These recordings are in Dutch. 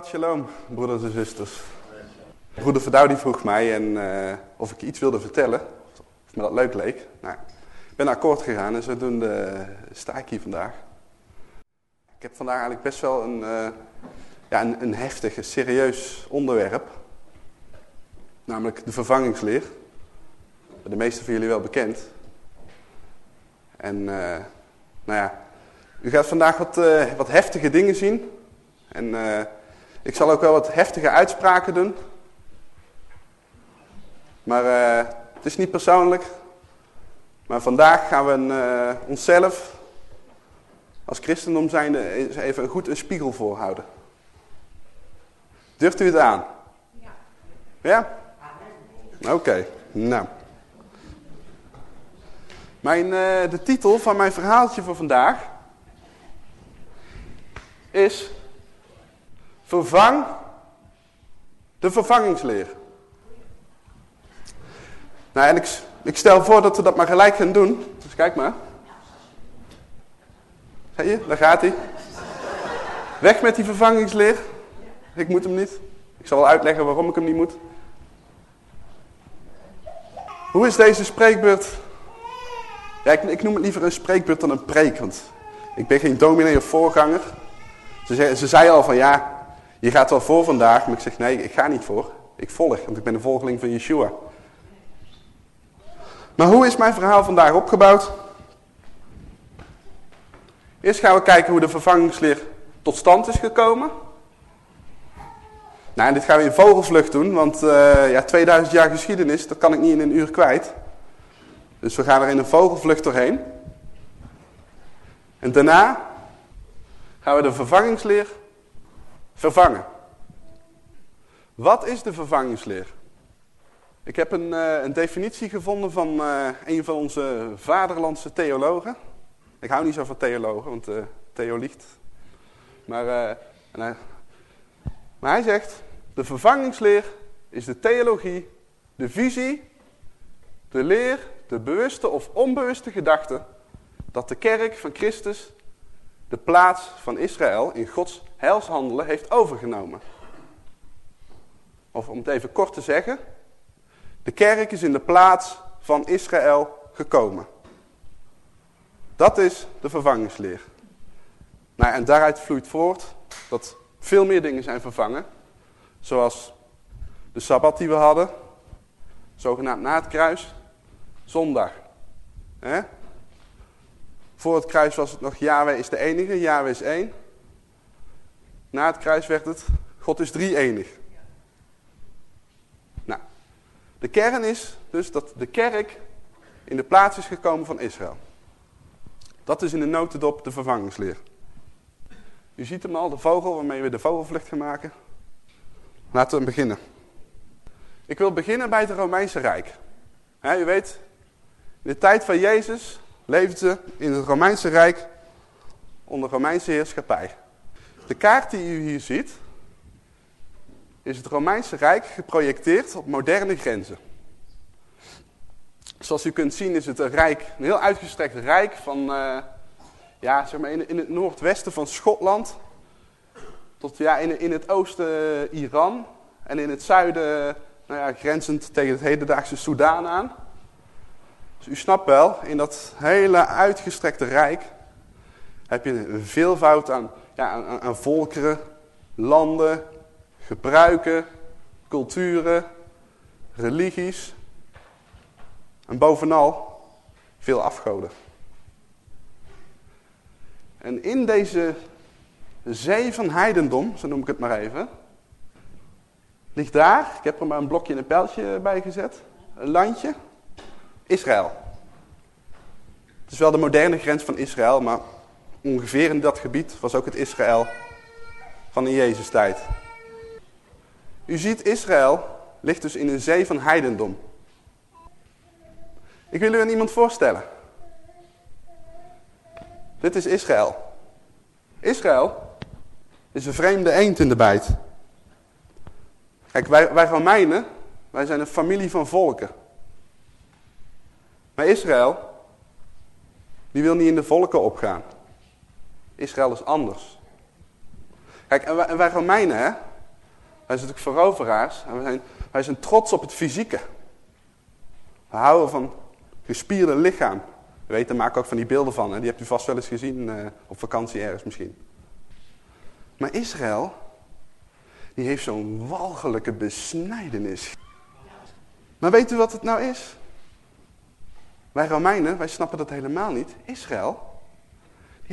Shalom, broeders en zusters. Broeder Verdouw die vroeg mij en, uh, of ik iets wilde vertellen. Of me dat leuk leek. Nou, ik ben akkoord gegaan en zodoende sta ik hier vandaag. Ik heb vandaag eigenlijk best wel een, uh, ja, een, een heftig, serieus onderwerp. Namelijk de vervangingsleer. De meeste van jullie wel bekend. En nou ja, u gaat vandaag wat, wat heftige dingen zien. En ik zal ook wel wat heftige uitspraken doen. Maar uh, het is niet persoonlijk. Maar vandaag gaan we een, uh, onszelf als christendom zijnde even goed een spiegel voorhouden. Durft u het aan? Ja? Ja? Oké, okay. nou. Mijn, de titel van mijn verhaaltje voor vandaag is Vervang de vervangingsleer. Nou, en ik, ik stel voor dat we dat maar gelijk gaan doen. Dus kijk maar. Zie je, daar gaat hij. Weg met die vervangingsleer. Ik moet hem niet. Ik zal wel uitleggen waarom ik hem niet moet. Hoe is deze spreekbeurt? Ik, noem het liever een spreekbeurt dan een preek, want ik ben geen dominee of voorganger. Ze, ze zei al van ja, je gaat wel voor vandaag, maar ik zeg nee, ik ga niet voor. Ik volg, want ik ben een volgeling van Yeshua. Maar hoe is mijn verhaal vandaag opgebouwd? Eerst gaan we kijken hoe de vervangingsleer tot stand is gekomen. Nou, en dit gaan we in vogelvlucht doen, want uh, ja, 2000 jaar geschiedenis, dat kan ik niet in een uur kwijt. Dus we gaan er in een vogelvlucht doorheen. En daarna gaan we de vervangingsleer Vervangen. Wat is de vervangingsleer? Ik heb een, uh, een definitie gevonden van uh, een van onze vaderlandse theologen. Ik hou niet zo van theologen, want uh, Theo liegt. Maar, maar hij zegt, de vervangingsleer is de theologie, de visie, de leer, de bewuste of onbewuste gedachte dat de kerk van Christus de plaats van Israël in Gods heilshandelen heeft overgenomen. Of om het even kort te zeggen, de kerk is in de plaats van Israël gekomen. Dat is de vervangingsleer. Nou, en daaruit vloeit voort dat veel meer dingen zijn vervangen. Zoals de Sabbat die we hadden, zogenaamd na het kruis, zondag. Voor het kruis was het nog Yahweh is de enige, Yahweh is één. Na het kruis werd het God is drie enig. Nou, de kern is dus dat de kerk in de plaats is gekomen van Israël. Dat is in de notendop de vervangingsleer. U ziet hem al, de vogel waarmee we de vogelvlucht gaan maken. Laten we beginnen. Ik wil beginnen bij het Romeinse Rijk. u weet, in de tijd van Jezus leefden in het Romeinse Rijk onder Romeinse heerschappij. De kaart die u hier ziet, is het Romeinse Rijk geprojecteerd op moderne grenzen. Zoals u kunt zien is het een rijk, een heel uitgestrekt rijk van, uh, ja, zeg maar in, het noordwesten van Schotland tot ja, in, het oosten Iran en in het zuiden nou ja, grenzend tegen het hedendaagse Soudaan aan. Dus u snapt wel, in dat hele uitgestrekte rijk heb je een veelvoud aan, aan, aan volkeren, landen, gebruiken, culturen, religies. En bovenal veel afgoden. En in deze zee van heidendom, zo noem ik het maar even, ligt daar, ik heb er maar een blokje en een pijltje bij gezet, een landje, Israël. Het is wel de moderne grens van Israël, maar ongeveer in dat gebied was ook het Israël van in Jezus tijd. U ziet Israël ligt dus in een zee van heidendom. Ik wil u aan iemand voorstellen. Dit is Israël. Israël is een vreemde eend in de bijt. Kijk, wij, wij Romeinen, wij zijn een familie van volken. Maar Israël, die wil niet in de volken opgaan. Israël is anders. Kijk, en wij, en wij Romeinen, hè, wij zijn natuurlijk veroveraars. En wij zijn, wij zijn trots op het fysieke. We houden van gespierde lichaam. We weten, maken ook van die beelden van. Hè? Die hebt u vast wel eens gezien uh, op vakantie ergens misschien. Maar Israël, die heeft zo'n walgelijke besnijdenis. Maar weet u wat het nou is? Wij Romeinen, wij snappen dat helemaal niet. Israël,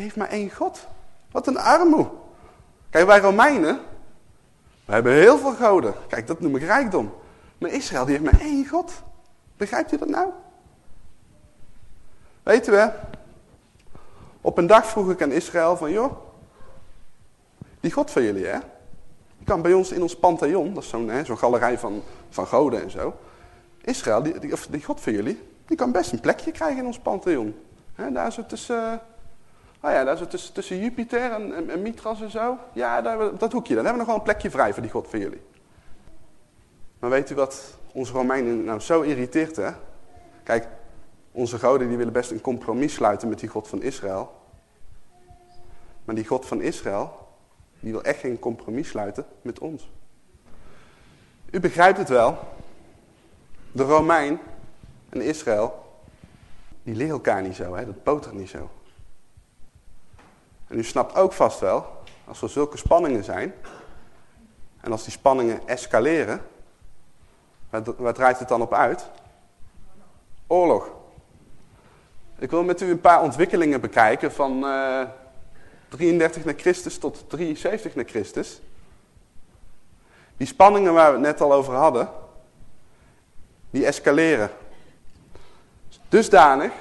heeft maar één God. Wat een armoe. Kijk, wij Romeinen, we hebben heel veel goden. Kijk, dat noem ik rijkdom. Maar Israël, die heeft maar één God. Begrijpt u dat nou? Weten we, op een dag vroeg ik aan Israël van, joh, die God van jullie, hè? Die kan bij ons in ons Pantheon, dat is zo'n zo'n galerij van, van goden en zo. Israël, die, die, of die God van jullie, die kan best een plekje krijgen in ons Pantheon. He, daar zo tussen, oh ja, daar zo tussen, tussen Jupiter en, en, en, Mitras en zo. Ja, daar, dat hoekje, dan hebben we nog wel een plekje vrij voor die God van jullie. Maar weet u wat onze Romeinen nou zo irriteert, hè? Kijk, onze goden die willen best een compromis sluiten met die God van Israël. Maar die God van Israël, die wil echt geen compromis sluiten met ons. U begrijpt het wel. De Romein en Israël, die leren elkaar niet zo, hè? dat botert niet zo. En u snapt ook vast wel, als er zulke spanningen zijn, en als die spanningen escaleren, waar, draait het dan op uit? Oorlog. Ik wil met u een paar ontwikkelingen bekijken van uh, 33 na Christus tot 73 na Christus. Die spanningen waar we het net al over hadden, die escaleren. Dusdanig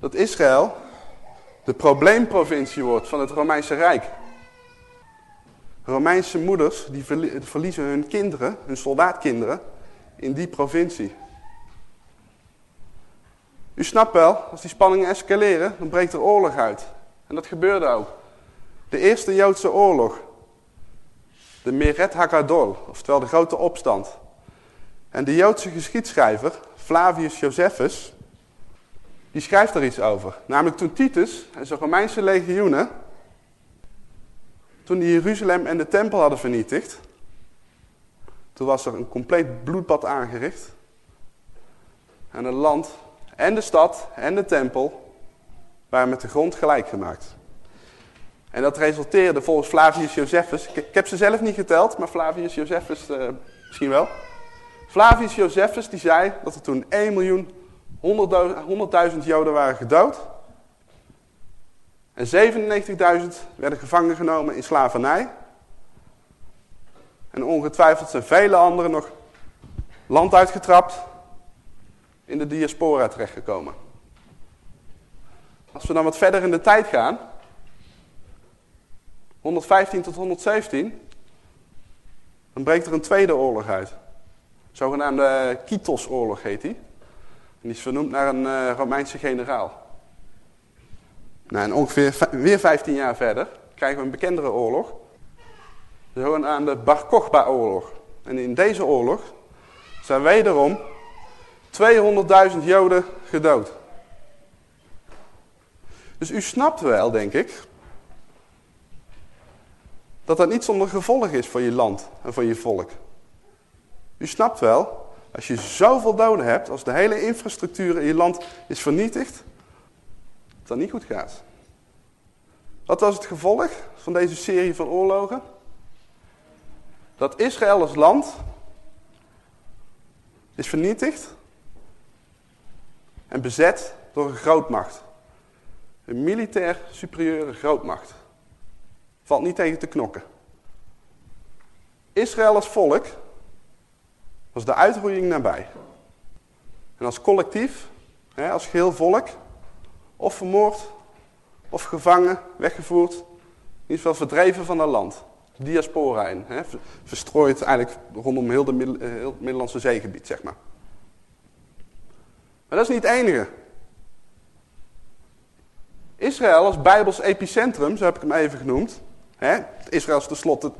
dat Israël de probleemprovincie wordt van het Romeinse Rijk. Romeinse moeders die verliezen hun kinderen, hun soldaatkinderen, in die provincie. U snapt wel, als die spanningen escaleren, dan breekt er oorlog uit. En dat gebeurde ook. De eerste Joodse oorlog. De Meret Hagadol, oftewel de grote opstand. En de Joodse geschiedschrijver, Flavius Josephus, die schrijft er iets over. Namelijk toen Titus en zijn Romeinse legioenen, toen die Jeruzalem en de tempel hadden vernietigd, toen was er een compleet bloedbad aangericht. En het land en de stad en de tempel waren met de grond gelijk gemaakt. En dat resulteerde volgens Flavius Josephus, ik, heb ze zelf niet geteld, maar Flavius Josephus uh, misschien wel. Flavius Josephus die zei dat er toen 1 miljoen 100.000 Joden waren gedood. En 97.000 werden gevangen genomen in slavernij. En ongetwijfeld zijn vele anderen nog land uitgetrapt, in de diaspora terechtgekomen. Als we dan wat verder in de tijd gaan, 115 tot 117, dan breekt er een tweede oorlog uit. Zogenaamde Kitos-oorlog heet die. Die is vernoemd naar een uh, Romeinse generaal. Nou, en ongeveer weer 15 jaar verder krijgen we een bekendere oorlog. De zogenaamde Bar Kochba-oorlog. En in deze oorlog zijn wederom 200.000 Joden gedood. Dus u snapt wel, denk ik, dat dat niet zonder gevolg is voor je land en voor je volk. U snapt wel, als je zoveel doden hebt, als de hele infrastructuur in je land is vernietigd, dat niet goed gaat. Wat was het gevolg van deze serie van oorlogen? Dat Israël als land is vernietigd en bezet door een grootmacht. Een militair superieure grootmacht. Valt niet tegen te knokken. Israël als volk was de uitroeiing nabij. En als collectief, als geheel volk, of vermoord, of gevangen, weggevoerd, in ieder geval verdreven van het land. Diaspora in, verstrooid eigenlijk rondom heel, de eh, het Middellandse zeegebied, zeg maar. Maar dat is niet het enige. Israël als Bijbels epicentrum, zo heb ik hem even genoemd. Hè? Israël is tenslotte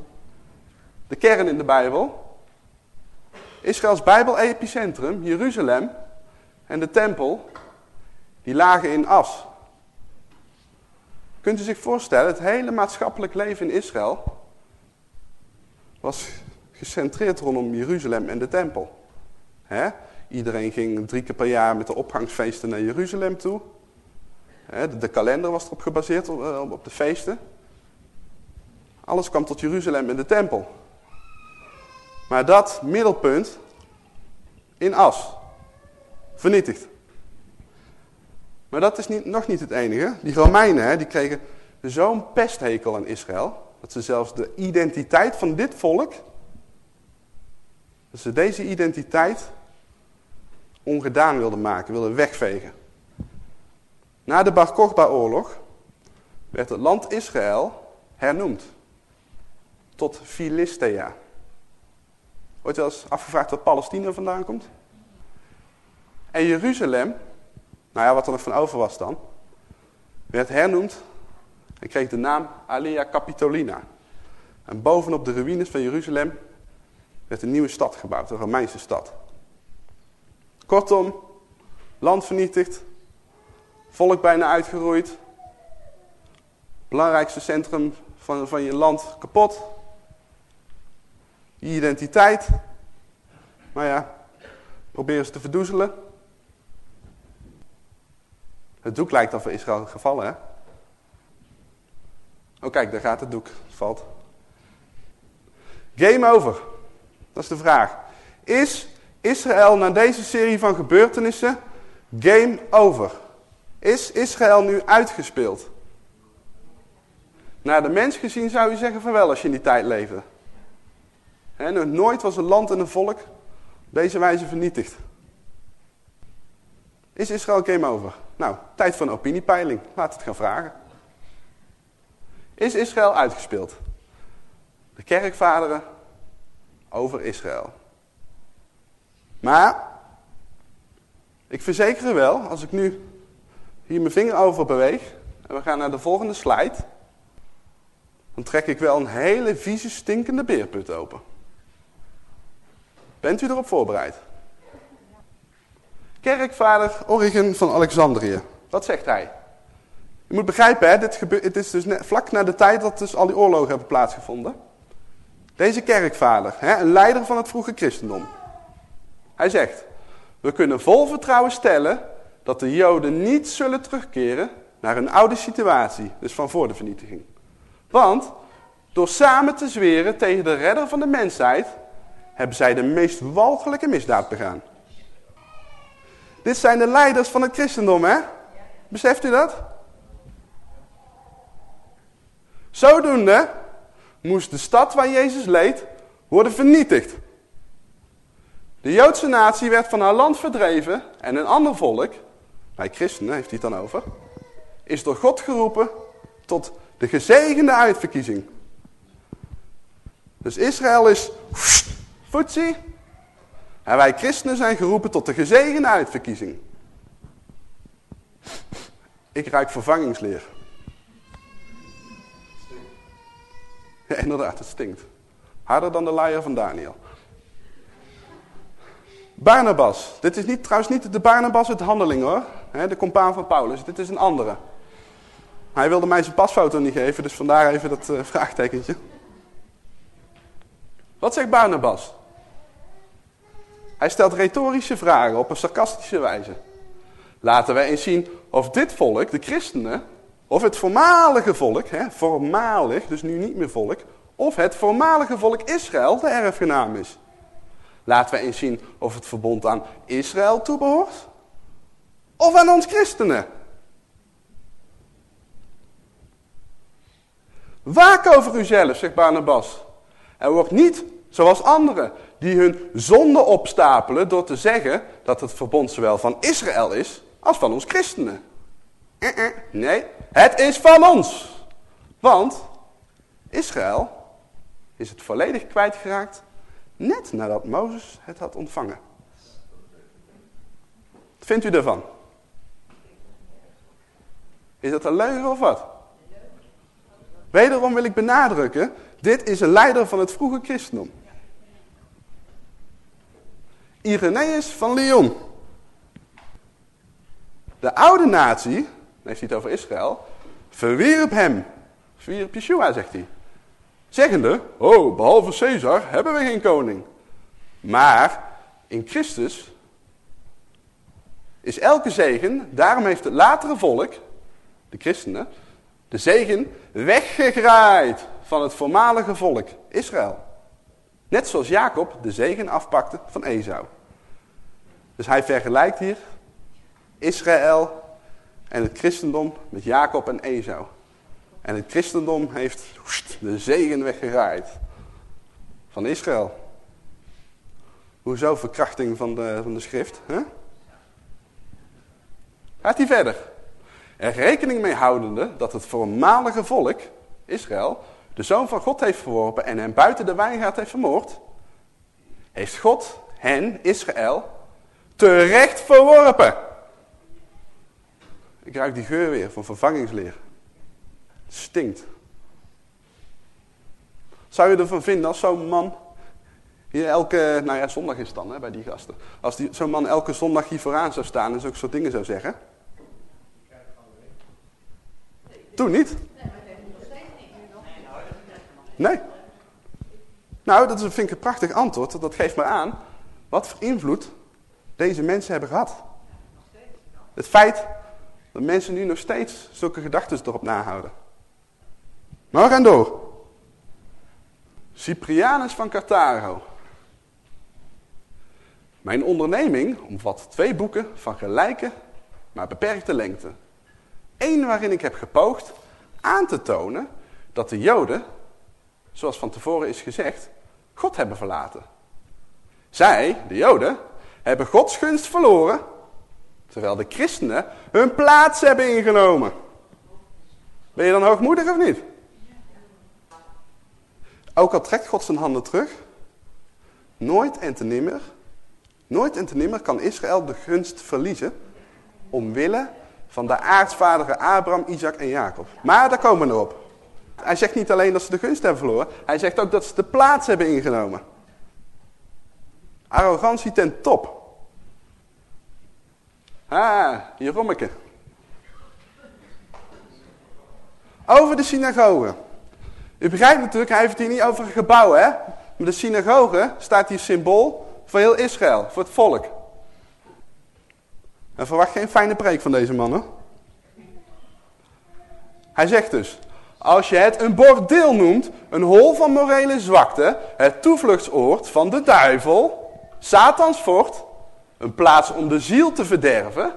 de kern in de Bijbel. Israëls Bijbel-epicentrum, Jeruzalem en de tempel, die lagen in as. Kunt u zich voorstellen, het hele maatschappelijk leven in Israël was gecentreerd rondom Jeruzalem en de tempel. Iedereen ging drie keer per jaar met de opgangsfeesten naar Jeruzalem toe. De, kalender was erop gebaseerd, eh, op de feesten. Alles kwam tot Jeruzalem en de tempel. Maar dat middelpunt in as. Vernietigd. Maar dat is niet, nog niet het enige. Die Romeinen hè, die kregen zo'n pesthekel aan Israël. Dat ze zelfs de identiteit van dit volk. Dat ze deze identiteit ongedaan wilden maken, wilden wegvegen. Na de Bar Kochba-oorlog werd het land Israël hernoemd tot Philistea. Wordt wel eens afgevraagd waar Palestina vandaan komt? En Jeruzalem, nou ja, wat er nog van over was dan, werd hernoemd en kreeg de naam Alia Capitolina. En bovenop de ruïnes van Jeruzalem werd een nieuwe stad gebouwd, een Romeinse stad. Kortom, land vernietigd, volk bijna uitgeroeid, belangrijkste centrum van, van je land kapot, je identiteit, maar ja, probeer ze te verdoezelen. Het doek lijkt al voor Israël gevallen, hè? Oh kijk, daar gaat het doek. Valt. Game over. Dat is de vraag. Is Israël na deze serie van gebeurtenissen game over? Is Israël nu uitgespeeld? Naar de mens gezien zou je zeggen van wel als je in die tijd leefde. En nooit was een land en een volk deze wijze vernietigd. Is Israël game over? Nou, tijd voor een opiniepeiling. Laat het gaan vragen. Is Israël uitgespeeld? De kerkvaderen over Israël. Maar, ik verzeker u wel, als ik nu hier mijn vinger over beweeg en we gaan naar de volgende slide, dan trek ik wel een hele vieze stinkende beerput open. Bent u erop voorbereid? Kerkvader Origen van Alexandrië. Wat zegt hij? Je moet begrijpen, hè, dit het is dus net, vlak na de tijd dat dus al die oorlogen hebben plaatsgevonden. Deze kerkvader, hè, een leider van het vroege christendom. Hij zegt, we kunnen vol vertrouwen stellen dat de joden niet zullen terugkeren naar hun oude situatie. Dus van voor de vernietiging. Want door samen te zweren tegen de redder van de mensheid, hebben zij de meest walgelijke misdaad begaan. Dit zijn de leiders van het christendom, hè? Beseft u dat? Zodoende moest de stad waar Jezus leed worden vernietigd. De Joodse natie werd van haar land verdreven en een ander volk, wij christenen heeft hij het dan over, is door God geroepen tot de gezegende uitverkiezing. Dus Israël is voetzie en wij christenen zijn geroepen tot de gezegende uitverkiezing. Ik ruik vervangingsleer. Ja, inderdaad, het stinkt. Harder dan de leier van Daniel. Barnabas. Dit is niet, trouwens niet de Barnabas uit handeling hoor. de compaan van Paulus. Dit is een andere. Hij wilde mij zijn pasfoto niet geven, dus vandaar even dat uh, vraagtekentje. Wat zegt Barnabas? Hij stelt retorische vragen op een sarcastische wijze. Laten wij eens zien of dit volk, de christenen, of het voormalige volk, hè, voormalig, dus nu niet meer volk, of het voormalige volk Israël de erfgenaam is. Laten we eens zien of het verbond aan Israël toebehoort, of aan ons christenen. Waak over uzelf, zegt Barnabas. Er wordt niet zoals anderen die hun zonde opstapelen door te zeggen dat het verbond zowel van Israël is als van ons christenen. Eh, eh, nee, het is van ons. Want Israël is het volledig kwijtgeraakt net nadat Mozes het had ontvangen. Wat vindt u ervan? Is dat een leugen of wat? Wederom wil ik benadrukken, dit is een leider van het vroege christendom. Irenaeus van Lyon. De oude natie, dan heeft het over Israël, verwierp hem. Verwierp Yeshua, zegt hij. Zeggende, oh, behalve Caesar hebben we geen koning. Maar in Christus is elke zegen, daarom heeft het latere volk, de christenen, de zegen weggegraaid van het voormalige volk, Israël. Net zoals Jacob de zegen afpakte van Esau. Dus hij vergelijkt hier Israël en het christendom met Jacob en Esau. En het christendom heeft de zegen weggeraaid van Israël. Hoezo verkrachting van de, van de schrift? Huh? Gaat hij verder. Er rekening mee houdende dat het voormalige volk, Israël, de Zoon van God heeft verworpen en hem buiten de wijngaard heeft vermoord, heeft God hen, Israël, terecht verworpen. Ik ruik die geur weer van vervangingsleer. Stinkt. Zou je ervan vinden als zo'n man hier elke, nou ja, zondag is dan hè, bij die gasten. Als zo'n man elke zondag hier vooraan zou staan en zulke soort dingen zou zeggen. Toen niet? Nee. Nou, dat vind ik een prachtig antwoord. Dat geeft me aan wat voor invloed deze mensen hebben gehad. Het feit dat mensen nu nog steeds zulke gedachten erop nahouden. Maar we gaan door. Cyprianus van Carthago. Mijn onderneming omvat twee boeken van gelijke, maar beperkte lengte. Eén waarin ik heb gepoogd aan te tonen dat de Joden, zoals van tevoren is gezegd, God hebben verlaten. Zij, de Joden, hebben Gods gunst verloren, terwijl de christenen hun plaats hebben ingenomen. Ben je dan hoogmoedig of niet? Ook al trekt God zijn handen terug, nooit en te nimmer, nooit en te nimmer kan Israël de gunst verliezen omwille van de aartsvaderen Abraham, Isaac en Jacob. Maar daar komen we op. Hij zegt niet alleen dat ze de gunst hebben verloren, hij zegt ook dat ze de plaats hebben ingenomen. Arrogantie ten top. Ah, Jerommeke. Over de synagoge. U begrijpt natuurlijk, hij heeft hier niet over een gebouw, hè? Maar de synagoge staat hier symbool voor heel Israël, voor het volk. En verwacht geen fijne preek van deze man, Hij zegt dus, als je het een bordeel noemt, een hol van morele zwakte, het toevluchtsoord van de duivel, Satans fort, een plaats om de ziel te verderven,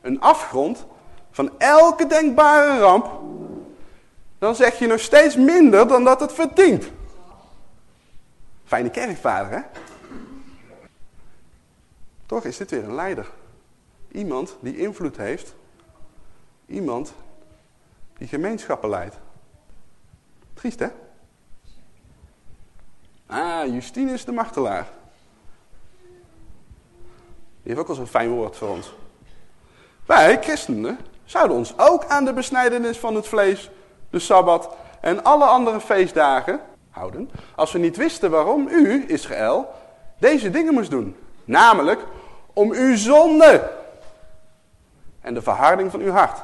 een afgrond van elke denkbare ramp, dan zeg je nog steeds minder dan dat het verdient. Fijne kerkvader, hè? Toch is dit weer een leider. Iemand die invloed heeft. Iemand die gemeenschappen leidt. Triest, hè? Ah, Justinus de martelaar. Die heeft ook wel zo'n fijn woord voor ons. Wij, christenen, zouden ons ook aan de besnijdenis van het vlees, de Sabbat en alle andere feestdagen houden. Als we niet wisten waarom u, Israël, deze dingen moest doen. Namelijk om uw zonde en de verharding van uw hart.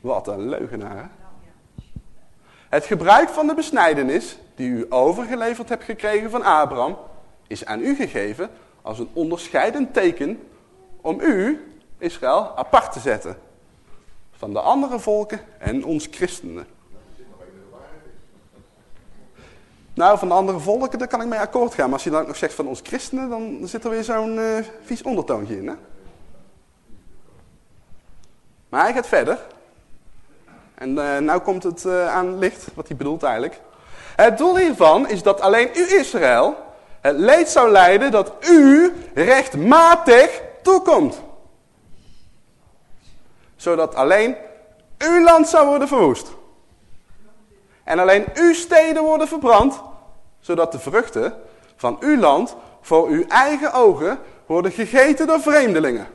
Wat een leugenaar, hè? Het gebruik van de besnijdenis, die u overgeleverd hebt gekregen van Abraham, is aan u gegeven als een onderscheidend teken om u, Israël, apart te zetten van de andere volken en ons christenen. Nou, van de andere volken, daar kan ik mee akkoord gaan. Maar als je dan ook nog zegt van ons christenen, dan zit er weer zo'n uh, vies ondertoontje in. Hè? Maar hij gaat verder. En uh, nou komt het uh, aan licht, wat hij bedoelt eigenlijk. Het doel hiervan is dat alleen u Israël het leed zou leiden dat u rechtmatig toekomt. Zodat alleen uw land zou worden verwoest. En alleen uw steden worden verbrand. Zodat de vruchten van uw land voor uw eigen ogen worden gegeten door vreemdelingen.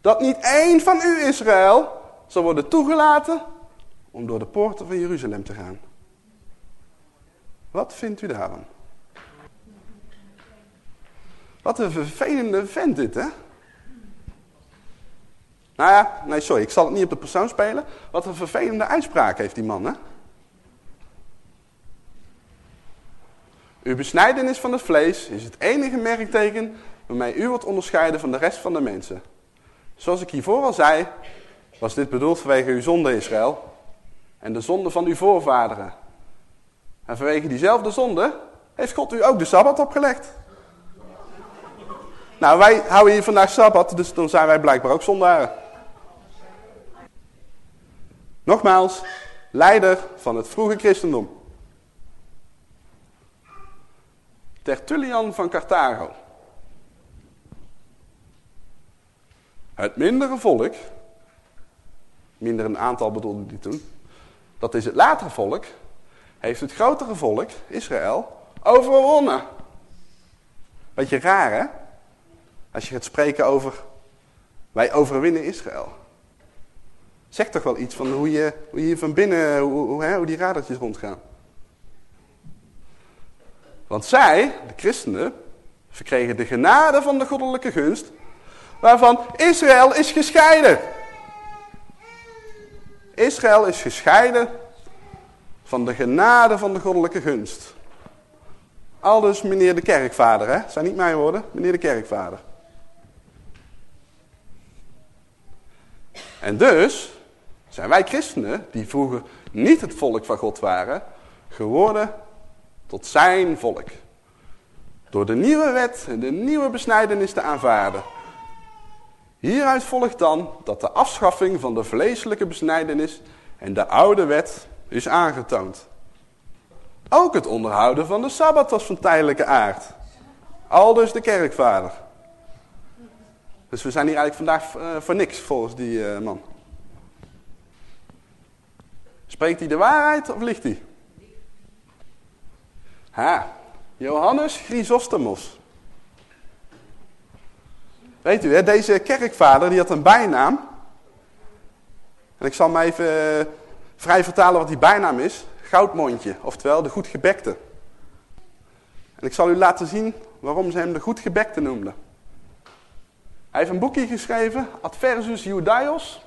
Dat niet één van u Israël zal worden toegelaten om door de poorten van Jeruzalem te gaan. Wat vindt u daarvan? Wat een vervelende vent dit, hè? Nou ja, nee sorry, ik zal het niet op de persoon spelen. Wat een vervelende uitspraak heeft die man, hè? Uw besnijdenis van het vlees is het enige merkteken waarmee u wordt onderscheiden van de rest van de mensen. Zoals ik hiervoor al zei, was dit bedoeld vanwege uw zonde Israël en de zonde van uw voorvaderen. En vanwege diezelfde zonde heeft God u ook de Sabbat opgelegd. Nou, wij houden hier vandaag Sabbat, dus dan zijn wij blijkbaar ook zondaren. Nogmaals, leider van het vroege christendom. Tertullian van Carthago. Het mindere volk, minder een aantal bedoelde hij toen, dat is het latere volk, heeft het grotere volk, Israël, overwonnen. Beetje raar hè? Als je gaat spreken over, wij overwinnen Israël. Zeg toch wel iets van hoe je, hoe je van binnen, hoe, hè, hoe die radertjes rondgaan. Want zij, de christenen, verkregen de genade van de goddelijke gunst, waarvan Israël is gescheiden. Israël is gescheiden van de genade van de goddelijke gunst. Aldus meneer de kerkvader, hè? zijn niet mijn woorden, meneer de kerkvader. En dus zijn wij christenen, die vroeger niet het volk van God waren, geworden tot zijn volk. Door de nieuwe wet en de nieuwe besnijdenis te aanvaarden. Hieruit volgt dan dat de afschaffing van de vleeselijke besnijdenis en de oude wet is aangetoond. Ook het onderhouden van de Sabbat was van tijdelijke aard. Aldus de kerkvader. Dus we zijn hier eigenlijk vandaag uh, voor niks volgens die uh, man. Spreekt hij de waarheid of ligt hij? Ha, Johannes Chrysostomos. Weet u, hè, deze kerkvader die had een bijnaam. En ik zal me even uh, vrij vertalen wat die bijnaam is. Goudmondje, oftewel de goedgebekte. En ik zal u laten zien waarom ze hem de goedgebekte noemden. Hij heeft een boekje geschreven, Adversus Judaios.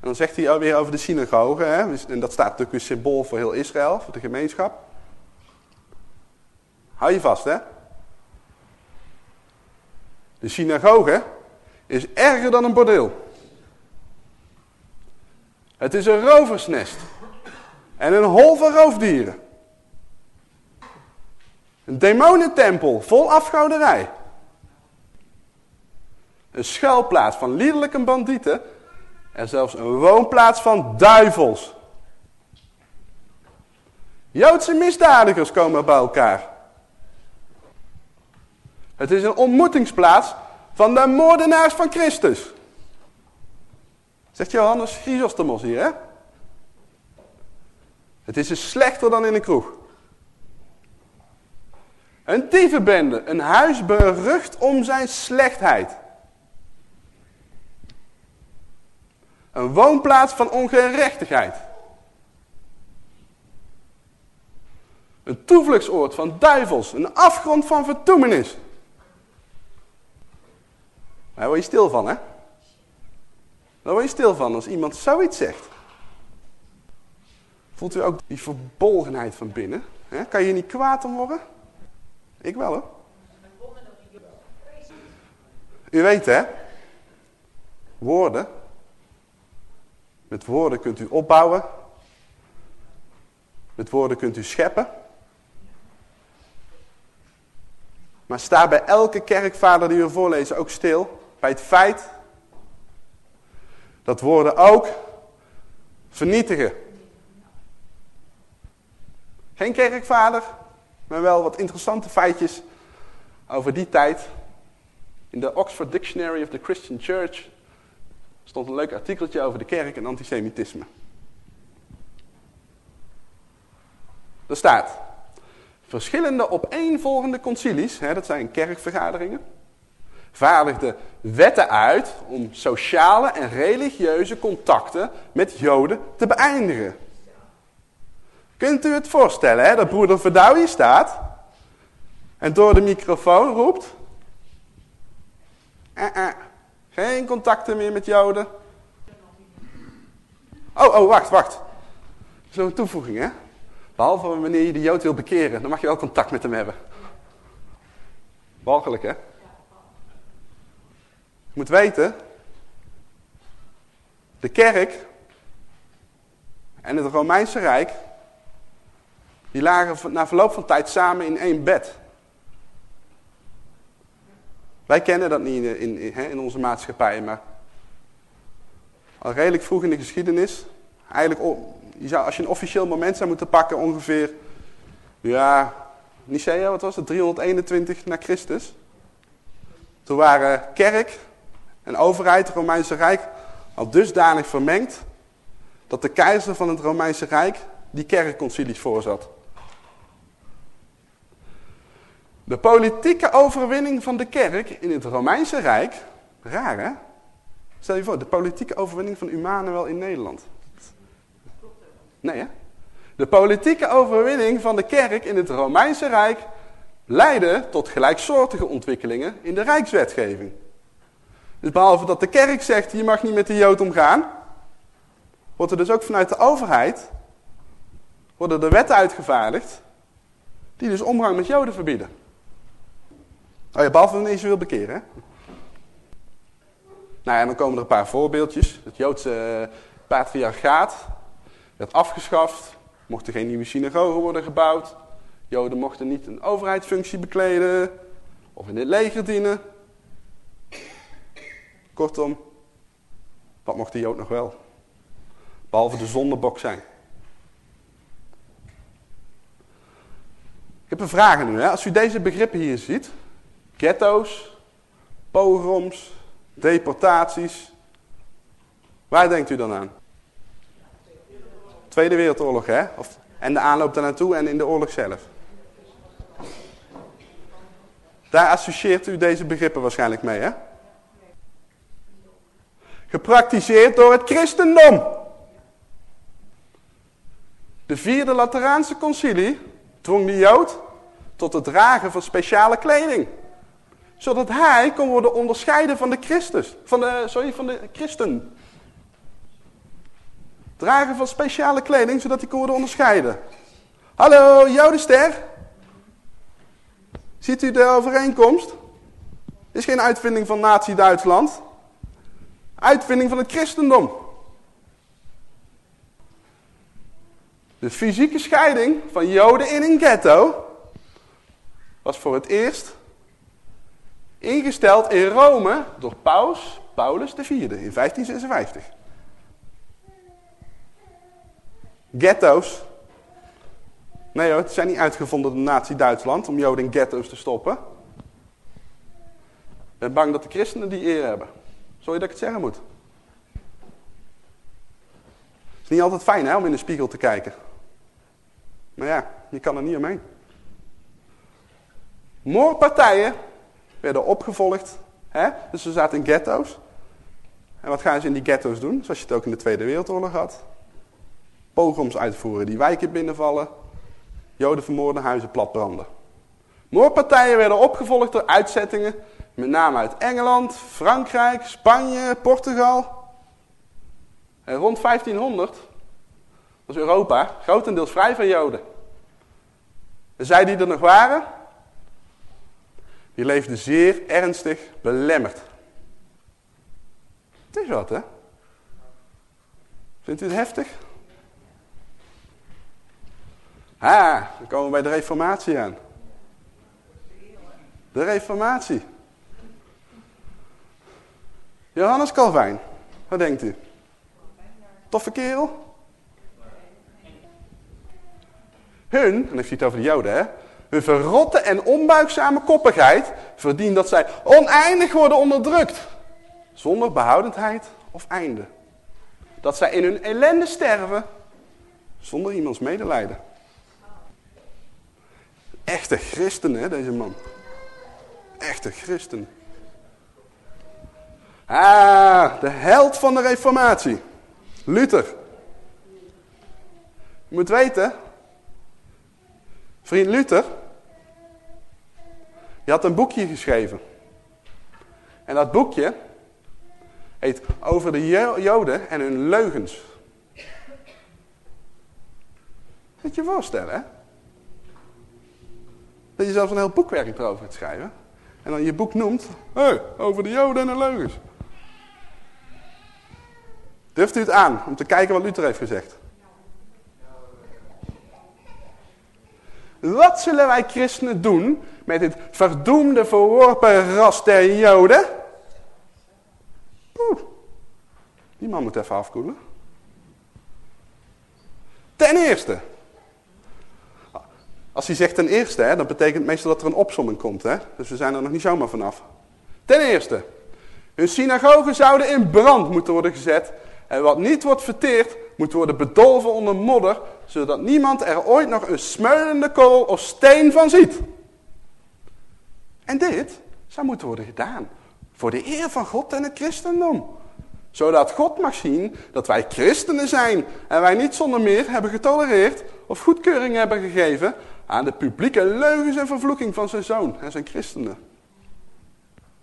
En dan zegt hij alweer over de synagoge. Hè? Dus- en dat staat natuurlijk een symbool voor heel Israël, voor de gemeenschap. Hou je vast, hè. De synagoge is erger dan een bordeel. Het is een roversnest. En een hol van roofdieren. Een demonentempel vol afgouderij. Een schuilplaats van liederlijke bandieten. En zelfs een woonplaats van duivels. Joodse misdadigers komen bij elkaar. Het is een ontmoetingsplaats van de moordenaars van Christus. Zegt Johannes Chrysostomos hier, hè? Het is dus slechter dan in een kroeg. Een dievenbende, een huis berucht om zijn slechtheid. Een woonplaats van ongerechtigheid. Een toevluchtsoord van duivels, een afgrond van vertoemenis. Daar word je stil van, hè? Daar word je stil van als iemand zoiets zegt. Voelt u ook die verbolgenheid van binnen? Kan je niet kwaad om worden? Ik wel, hoor. U weet, hè? Woorden. Met woorden kunt u opbouwen. Met woorden kunt u scheppen. Maar sta bij elke kerkvader die we voorlezen ook stil bij het feit dat woorden ook vernietigen. Geen kerkvader, maar wel wat interessante feitjes over die tijd. In de Oxford Dictionary of the Christian Church stond een leuk artikeltje over de kerk en antisemitisme. Er staat, verschillende opeenvolgende concilies, hè, dat zijn kerkvergaderingen, vaardigde wetten uit om sociale en religieuze contacten met Joden te beëindigen. Kunt u het voorstellen, hè, dat broeder Verdouw hier staat en door de microfoon roept, eh, eh, Geen contacten meer met Joden. Oh, oh, wacht, wacht. Zo'n toevoeging, hè? Behalve wanneer je de Jood wil bekeren, dan mag je wel contact met hem hebben. Walgelijk, hè? Je moet weten, de kerk en het Romeinse Rijk, die lagen na verloop van tijd samen in één bed. Wij kennen dat niet in, in, in onze maatschappij, maar al redelijk vroeg in de geschiedenis, eigenlijk, je zou, als je een officieel moment zou moeten pakken, ongeveer, ja, Nicea, wat was het, 321 na Christus. Toen waren kerk en overheid, het Romeinse Rijk, al dusdanig vermengd, dat de keizer van het Romeinse Rijk die kerkconcilies voorzat. De politieke overwinning van de kerk in het Romeinse Rijk, raar hè? Stel je voor, de politieke overwinning van Immanuel in Nederland. Nee hè? De politieke overwinning van de kerk in het Romeinse Rijk leidde tot gelijksoortige ontwikkelingen in de rijkswetgeving. Dus behalve dat de kerk zegt, je mag niet met de Jood omgaan, wordt er dus ook vanuit de overheid, worden er wetten uitgevaardigd, die dus omgang met Joden verbieden. Oh ja, behalve wanneer je wil bekeren. Hè? Nou ja, dan komen er een paar voorbeeldjes. Het Joodse uh, patriarchaat werd afgeschaft. Mochten geen nieuwe synagogen worden gebouwd. Joden mochten niet een overheidsfunctie bekleden. Of in het leger dienen. Kortom, wat mocht de Jood nog wel? Behalve de zondebok zijn. Ik heb een vraag aan u. Hè? Als u deze begrippen hier ziet. Ghetto's, pogroms, deportaties. Waar denkt u dan aan? Tweede Wereldoorlog, hè? Of, en de aanloop daar naartoe en in de oorlog zelf. Daar associeert u deze begrippen waarschijnlijk mee, hè? Gepraktiseerd door het christendom. De vierde Lateraanse concilie dwong de Jood tot het dragen van speciale kleding. Zodat hij kon worden onderscheiden van de Christus. Van de, sorry, van de christen. Dragen van speciale kleding, zodat hij kon worden onderscheiden. Hallo, Jodenster. Ziet u de overeenkomst? Is geen uitvinding van Nazi-Duitsland. Uitvinding van het christendom. De fysieke scheiding van Joden in een ghetto was voor het eerst ingesteld in Rome door Paus Paulus IV in 1556. Ghetto's. Nee hoor, het zijn niet uitgevonden door Nazi-Duitsland om Joden in ghetto's te stoppen. Ik ben bang dat de christenen die eer hebben. Sorry dat ik het zeggen moet. Het is niet altijd fijn hè, om in de spiegel te kijken. Maar ja, je kan er niet omheen. Moordpartijen werden opgevolgd. Hè? Dus ze zaten in ghetto's. En wat gaan ze in die ghetto's doen? Zoals je het ook in de Tweede Wereldoorlog had. Pogroms uitvoeren, die wijken binnenvallen. Joden vermoorden, huizen platbranden. Moordpartijen werden opgevolgd door uitzettingen. Met name uit Engeland, Frankrijk, Spanje, Portugal. En rond 1500 was Europa grotendeels vrij van Joden. En zij die er nog waren, die leefden zeer ernstig belemmerd. Het is wat, hè? Vindt u het heftig? Ah, dan komen we bij de reformatie aan. De reformatie. Johannes Calvijn, wat denkt u? Toffe kerel? Hun, en ik zie het over de joden hè. Hun verrotte en onbuigzame koppigheid verdient dat zij oneindig worden onderdrukt. Zonder behoudendheid of einde. Dat zij in hun ellende sterven zonder iemands medelijden. Echte christen hè, deze man. Echte christen. Ah, de held van de reformatie. Luther. Je moet weten, vriend Luther, die had een boekje geschreven. En dat boekje, heet Over de Joden en hun leugens. Je je voorstellen, hè? Dat je zelfs een heel boekwerk erover gaat schrijven. En dan je boek noemt, hey, over de Joden en hun leugens. Durft u het aan om te kijken wat Luther heeft gezegd? Wat zullen wij christenen doen met dit verdoemde verworpen ras der Joden? Die man moet even afkoelen. Ten eerste. Als hij zegt ten eerste, hè, dan betekent meestal dat er een opsomming komt. Hè? Dus we zijn er nog niet zomaar vanaf. Ten eerste. Hun synagogen zouden in brand moeten worden gezet. En wat niet wordt verteerd, moet worden bedolven onder modder, zodat niemand er ooit nog een smeulende kool of steen van ziet. En dit zou moeten worden gedaan voor de eer van God en het christendom. Zodat God mag zien dat wij christenen zijn en wij niet zonder meer hebben getolereerd of goedkeuring hebben gegeven aan de publieke leugens en vervloeking van zijn zoon en zijn christenen.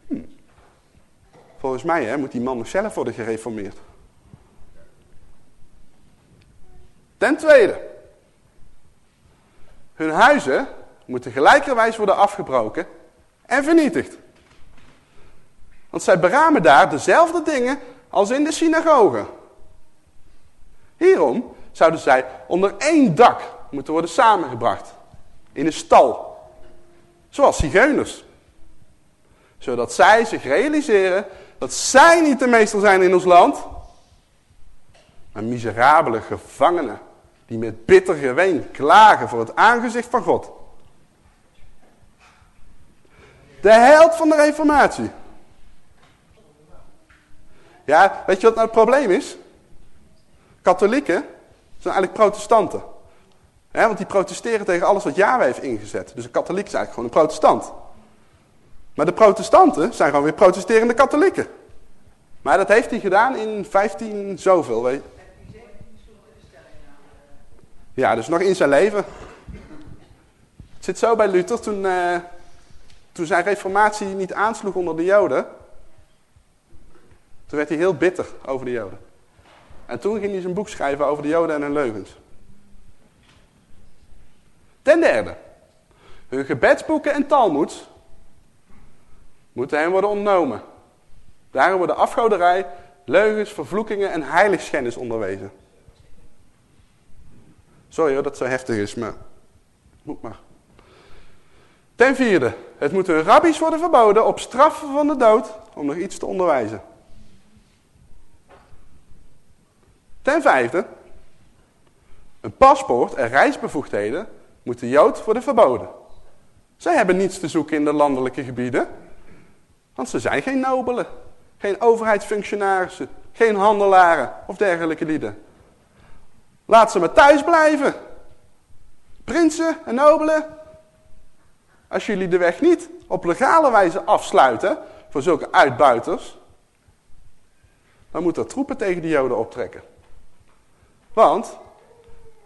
Hm. Volgens mij hè, moet die man nog zelf worden gereformeerd. Ten tweede, hun huizen moeten gelijkerwijs worden afgebroken en vernietigd. Want zij beramen daar dezelfde dingen als in de synagogen. Hierom zouden zij onder één dak moeten worden samengebracht. In een stal. Zoals zigeuners. Zodat zij zich realiseren dat zij niet de meester zijn in ons land. Maar miserabele gevangenen die met bitter geween klagen voor het aangezicht van God. De held van de reformatie. Ja, weet je wat nou het probleem is? Katholieken zijn eigenlijk protestanten. want die protesteren tegen alles wat Yahweh heeft ingezet. Dus een katholiek is eigenlijk gewoon een protestant. Maar de protestanten zijn gewoon weer protesterende katholieken. Maar dat heeft hij gedaan in 15 zoveel. Weet ja, dus nog in zijn leven. Het zit zo bij Luther, toen, uh, toen zijn reformatie niet aansloeg onder de Joden. Toen werd hij heel bitter over de Joden. En toen ging hij zijn boek schrijven over de Joden en hun leugens. Ten derde, hun gebedsboeken en talmoeds moeten hem worden ontnomen. Daarom worden afgoderij, leugens, vervloekingen en heiligschennis onderwezen. Sorry hoor, dat zo heftig is, maar moet maar. Ten vierde, het moet hun rabbies worden verboden op straf van de dood om nog iets te onderwijzen. Ten vijfde, een paspoort en reisbevoegdheden moeten Jood worden verboden. Zij hebben niets te zoeken in de landelijke gebieden, want ze zijn geen nobelen, geen overheidsfunctionarissen, geen handelaren of dergelijke lieden. Laat ze maar thuis blijven. Prinsen en nobelen. Als jullie de weg niet op legale wijze afsluiten voor zulke uitbuiters, dan moet er troepen tegen die joden optrekken. Want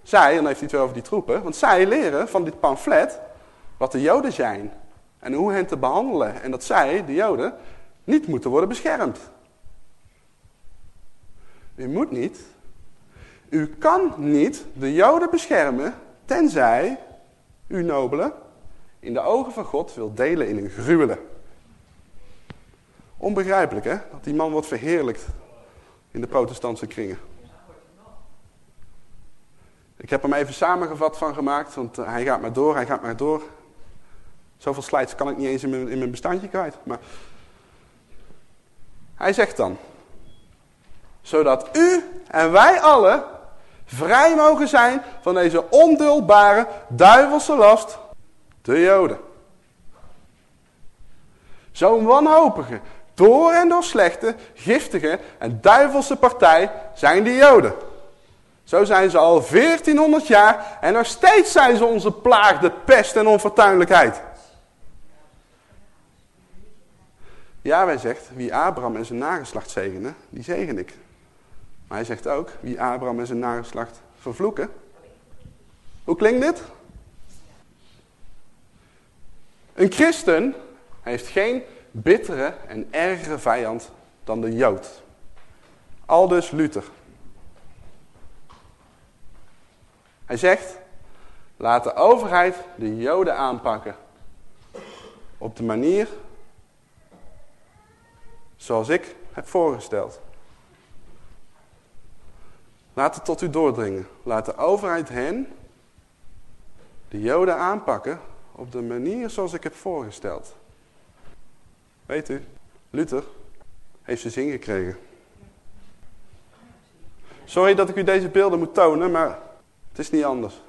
zij, en dan heeft hij het weer over die troepen, want zij leren van dit pamflet wat de joden zijn. En hoe hen te behandelen. En dat zij, de joden, niet moeten worden beschermd. U moet niet u kan niet de Joden beschermen, tenzij u nobele in de ogen van God wil delen in hun gruwelen. Onbegrijpelijk hè, dat die man wordt verheerlijkt in de protestantse kringen. Ik heb hem even samengevat van gemaakt, want hij gaat maar door, hij gaat maar door. Zoveel slides kan ik niet eens in mijn, in mijn bestandje kwijt. Maar hij zegt dan, zodat u en wij allen vrij mogen zijn van deze onduldbare duivelse last, de Joden. Zo'n wanhopige, door en door slechte, giftige en duivelse partij zijn de Joden. Zo zijn ze al 1400 jaar en nog steeds zijn ze onze plaag, de pest en onfortuinlijkheid. Ja, wij zegt, wie Abraham en zijn nageslacht zegenen, die zegen ik. Hij zegt ook, wie Abraham en zijn nageslacht vervloeken. Hoe klinkt dit? Een christen heeft geen bittere en ergere vijand dan de Jood. Aldus Luther. Hij zegt, laat de overheid de joden aanpakken. Op de manier zoals ik heb voorgesteld. Laat het tot u doordringen. Laat de overheid hen, de joden aanpakken, op de manier zoals ik heb voorgesteld. Weet u, Luther heeft zijn zin gekregen. Sorry dat ik u deze beelden moet tonen, maar het is niet anders.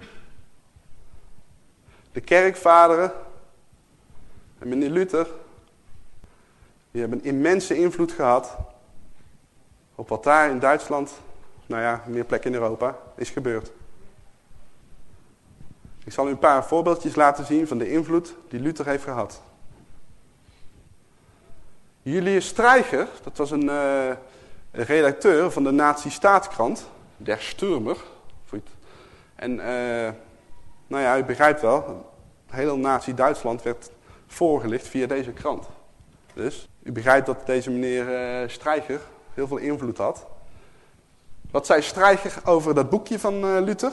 De kerkvaderen en meneer Luther, die hebben immense invloed gehad op wat daar in Duitsland, nou ja, meer plekken in Europa, is gebeurd. Ik zal u een paar voorbeeldjes laten zien van de invloed die Luther heeft gehad. Julius Streicher, dat was een, uh, redacteur van de nazi-staatskrant, Der Stürmer. En uh, nou ja, u begrijpt wel, heel nazi-Duitsland werd voorgelicht via deze krant. Dus u begrijpt dat deze meneer uh, heel veel invloed had. Wat zei Streicher over dat boekje van Luther?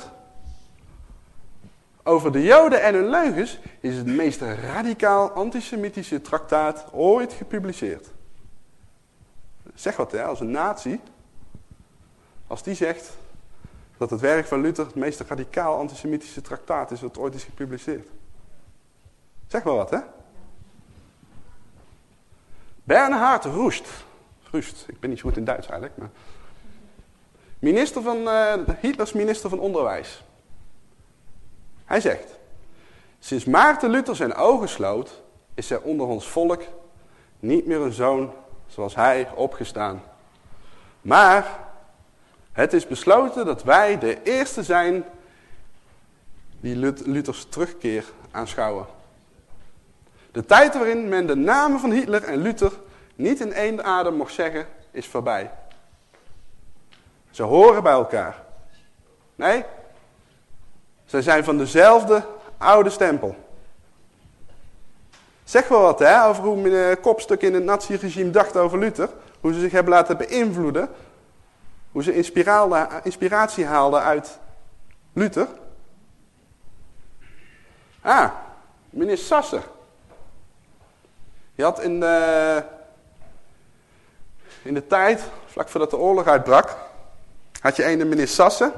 Over de Joden en hun leugens is het meest radicaal antisemitische traktaat ooit gepubliceerd. Zeg wat, hè, als een natie, als die zegt dat het werk van Luther het meest radicaal antisemitische traktaat is dat ooit is gepubliceerd. Zeg maar wat, hè? Bernhard Roest. Roest, ik ben niet zo goed in Duits eigenlijk, maar... Minister van, uh, Hitlers minister van Onderwijs. Hij zegt, sinds Maarten Luther zijn ogen sloot, is er onder ons volk niet meer een zoon zoals hij opgestaan. Maar het is besloten dat wij de eerste zijn die Luthers terugkeer aanschouwen. De tijd waarin men de namen van Hitler en Luther niet in één adem mocht zeggen, is voorbij. Ze horen bij elkaar. Nee, zij zijn van dezelfde oude stempel. Zeg wel wat hè, over hoe meneer Kopstuk in het nazi-regime dacht over Luther. Hoe ze zich hebben laten beïnvloeden. Hoe ze inspiratie haalden uit Luther. Ah, meneer Sasser. Je had in de, in de tijd, vlak voordat de oorlog uitbrak, had je een meneer Sasser.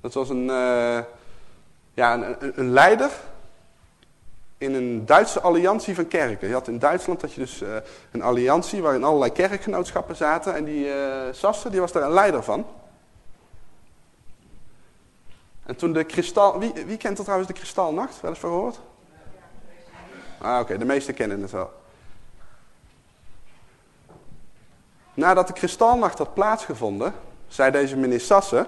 Dat was een, uh, ja, een, een, leider in een Duitse alliantie van kerken. Je had in Duitsland had je dus uh, een alliantie waarin allerlei kerkgenootschappen zaten. En die uh, Sasser, die was daar een leider van. En toen de kristal... Wie, wie kent er trouwens de kristalnacht? Wel eens verhoord? Ah, oké, de meesten kennen het wel. Nadat de kristalnacht had plaatsgevonden, zei deze meneer Sasse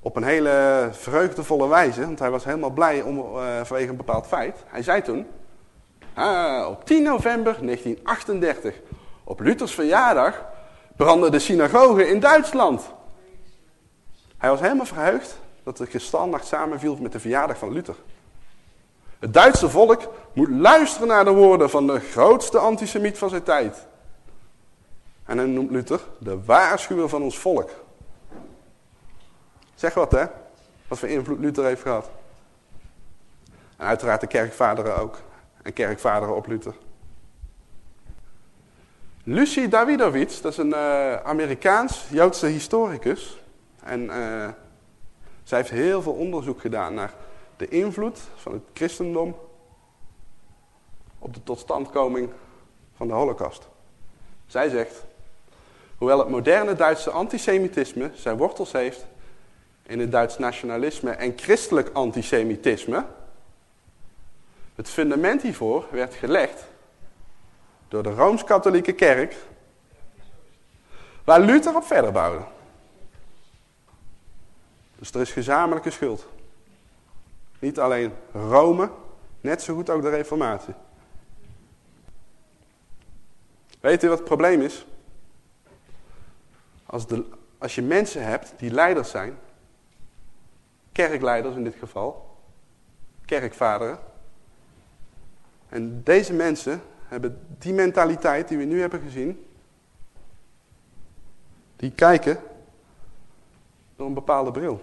op een hele vreugdevolle wijze, want hij was helemaal blij om, uh, vanwege een bepaald feit. Hij zei toen, op 10 november 1938, op Luthers verjaardag, brandde de synagoge in Duitsland. Hij was helemaal verheugd dat de kristalnacht samenviel met de verjaardag van Luther. Het Duitse volk moet luisteren naar de woorden van de grootste antisemiet van zijn tijd. En hij noemt Luther de waarschuwer van ons volk. Zeg wat hè, wat voor invloed Luther heeft gehad. En uiteraard de kerkvaderen ook. En kerkvaderen op Luther. Lucy Dawidowicz, dat is een uh, Amerikaans-Joodse historicus. En uh, zij heeft heel veel onderzoek gedaan naar de invloed van het christendom op de totstandkoming van de holocaust. Zij zegt, hoewel het moderne Duitse antisemitisme zijn wortels heeft in het Duits nationalisme en christelijk antisemitisme. Het fundament hiervoor werd gelegd door de Rooms-Katholieke Kerk, waar Luther op verder bouwde. Dus er is gezamenlijke schuld. Niet alleen Rome, net zo goed ook de Reformatie. Weet u wat het probleem is? Als, de, als je mensen hebt die leiders zijn, kerkleiders in dit geval, kerkvaderen. En deze mensen hebben die mentaliteit die we nu hebben gezien, Die kijken door een bepaalde bril.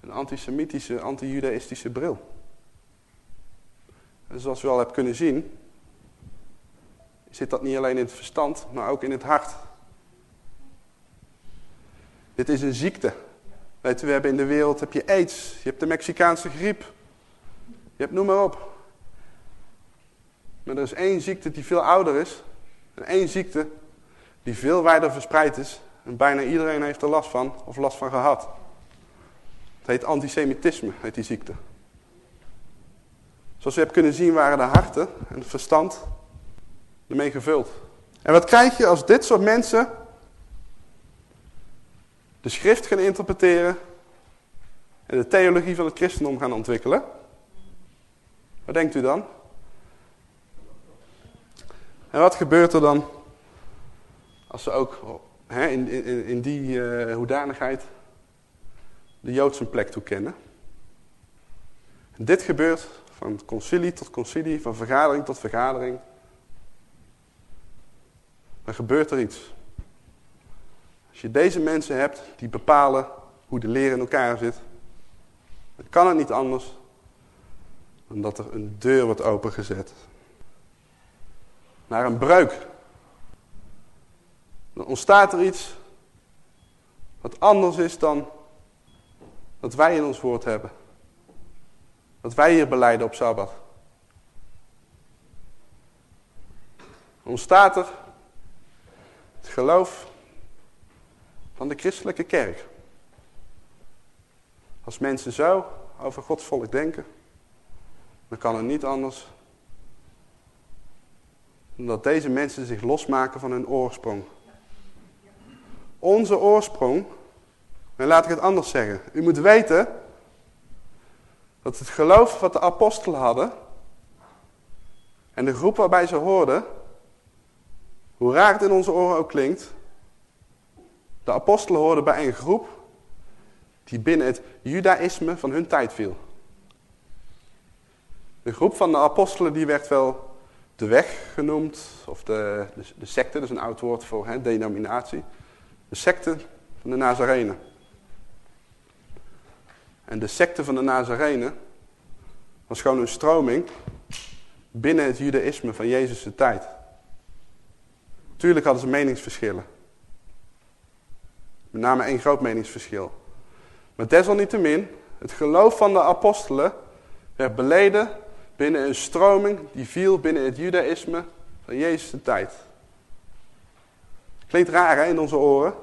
Een antisemitische, anti-judaïstische bril. En zoals u al hebt kunnen zien, zit dat niet alleen in het verstand, maar ook in het hart. Dit is een ziekte. Weet u, we hebben in de wereld heb je aids, je hebt de Mexicaanse griep. Je hebt noem maar op. Maar er is één ziekte die veel ouder is. En één ziekte die veel wijder verspreid is. En bijna iedereen heeft er last van of last van gehad. Het heet antisemitisme, heet die ziekte. Zoals u hebt kunnen zien waren de harten en het verstand ermee gevuld. En wat krijg je als dit soort mensen de schrift gaan interpreteren en de theologie van het christendom gaan ontwikkelen? Wat denkt u dan? En wat gebeurt er dan als ze ook hè, in, in, in die uh, hoedanigheid de Joodse plek toekennen? En dit gebeurt van concilie tot concilie, van vergadering tot vergadering. Dan gebeurt er iets. Als je deze mensen hebt die bepalen hoe de leer in elkaar zit, dan kan het niet anders dan dat er een deur wordt opengezet. Naar een breuk. Dan ontstaat er iets wat anders is dan wat wij in ons woord hebben. Wat wij hier beleiden op Sabbat. Ontstaat er het geloof van de christelijke kerk. Als mensen zo over Gods volk denken, dan kan het niet anders dan dat deze mensen zich losmaken van hun oorsprong. Onze oorsprong, en laat ik het anders zeggen. U moet weten dat het geloof wat de apostelen hadden en de groep waarbij ze hoorden, hoe raar het in onze oren ook klinkt, de apostelen hoorden bij een groep die binnen het judaïsme van hun tijd viel. De groep van de apostelen die werd wel de weg genoemd, of de, de, secte, dat is een oud woord voor hè, denominatie. De secte van de Nazarenen. En de secte van de Nazarenen was gewoon een stroming binnen het judaïsme van Jezus' tijd. Tuurlijk hadden ze meningsverschillen. Met name één groot meningsverschil. Maar desalniettemin, het geloof van de apostelen werd beleden binnen een stroming die viel binnen het judaïsme van Jezus' tijd. Klinkt raar in onze oren.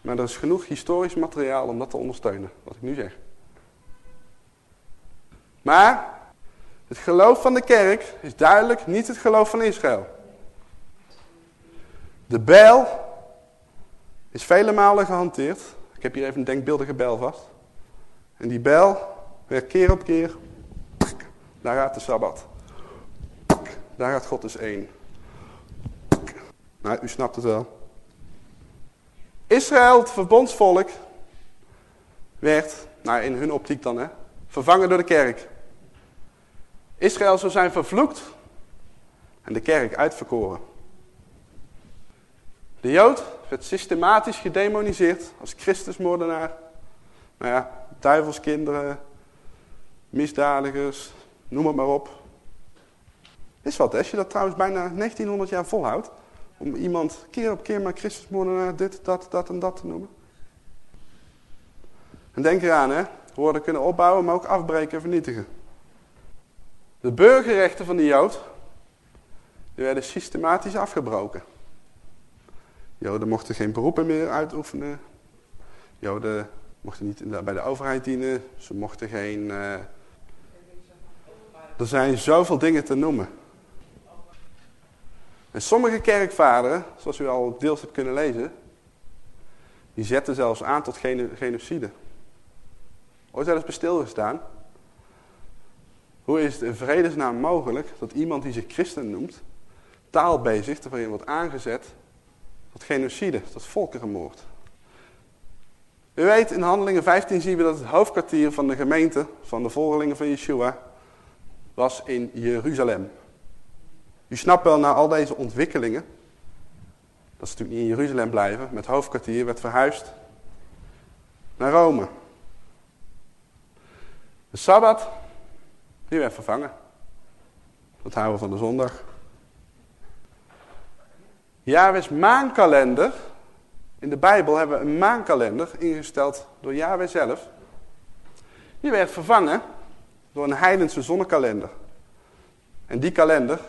Maar er is genoeg historisch materiaal om dat te ondersteunen, wat ik nu zeg. Maar het geloof van de kerk is duidelijk niet het geloof van Israël. De bijl is vele malen gehanteerd. Ik heb hier even een denkbeeldige bijl vast. En die bijl werd keer op keer. Daar gaat de Sabbat. Daar gaat God dus één. Nou, u snapt het wel. Israël, het verbondsvolk, werd, nou in hun optiek dan hè, vervangen door de kerk. Israël zou zijn vervloekt en de kerk uitverkoren. De Jood werd systematisch gedemoniseerd als Christusmoordenaar. Nou ja, duivelskinderen, misdadigers, noem het maar op. Is wat, hè? als je dat trouwens bijna 1900 jaar volhoudt. Om iemand keer op keer maar Christusmoordenaar dit, dat, dat en dat te noemen. En denk eraan, hè. Woorden kunnen opbouwen, maar ook afbreken en vernietigen. De burgerrechten van de Jood, die werden systematisch afgebroken. Joden mochten geen beroepen meer uitoefenen. Joden mochten niet bij de overheid dienen. Ze mochten geen... Uh... Er zijn zoveel dingen te noemen. En sommige kerkvaderen, zoals u al deels hebt kunnen lezen, die zetten zelfs aan tot genocide. Ooit zelfs bij stilgestaan. Hoe is het in vredesnaam mogelijk dat iemand die zich christen noemt, taal bezigt waarin wordt aangezet tot genocide, tot volkerenmoord? U weet, in handelingen 15 zien we dat het hoofdkwartier van de gemeente, van de volgelingen van Yeshua, was in Jeruzalem. U snapt wel, na al deze ontwikkelingen, dat ze natuurlijk niet in Jeruzalem blijven, met hoofdkwartier werd verhuisd naar Rome. De Sabbat, die werd vervangen. Het houden van de zondag. Yahweh's maankalender. In de Bijbel hebben we een maankalender ingesteld door Yahweh zelf. Die werd vervangen door een heidense zonnekalender. En die kalender,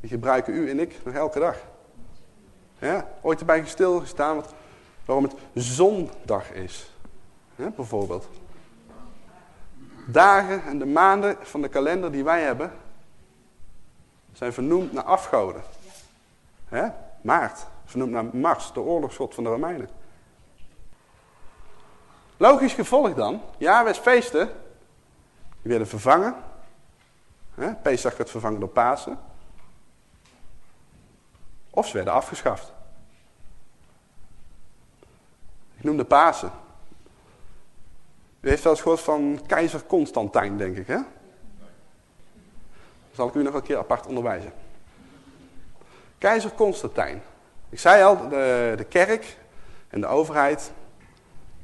die gebruiken u en ik nog elke dag. Ja, ooit erbij stilgestaan wat, waarom het zondag is. Bijvoorbeeld. Dagen en de maanden van de kalender die wij hebben, zijn vernoemd naar afgoden. Ja, maart, vernoemd naar Mars, de oorlogsgod van de Romeinen. Logisch gevolg dan, Jahweh's feesten, die werden vervangen. Hè, Pesach werd vervangen door Pasen. Of ze werden afgeschaft. Ik noem de Pasen. U heeft wel eens gehoord van keizer Constantijn, denk ik, hè? Zal ik u nog een keer apart onderwijzen. Keizer Constantijn. Ik zei al, de, de kerk en de overheid,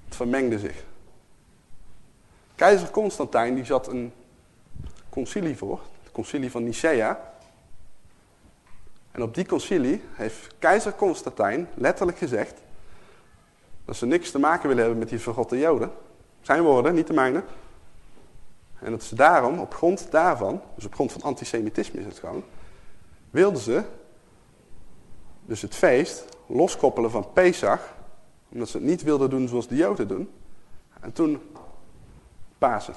het vermengde zich. Keizer Constantijn die zat een concilie voor, het concilie van Nicea. En op die concilie heeft keizer Constantijn letterlijk gezegd dat ze niks te maken willen hebben met die vergotte joden. Zijn woorden, niet de mijne. En dat ze daarom, op grond daarvan, dus op grond van antisemitisme is het gewoon, wilden ze dus het feest loskoppelen van Pesach, omdat ze het niet wilden doen zoals de Joden doen. En toen Pasen.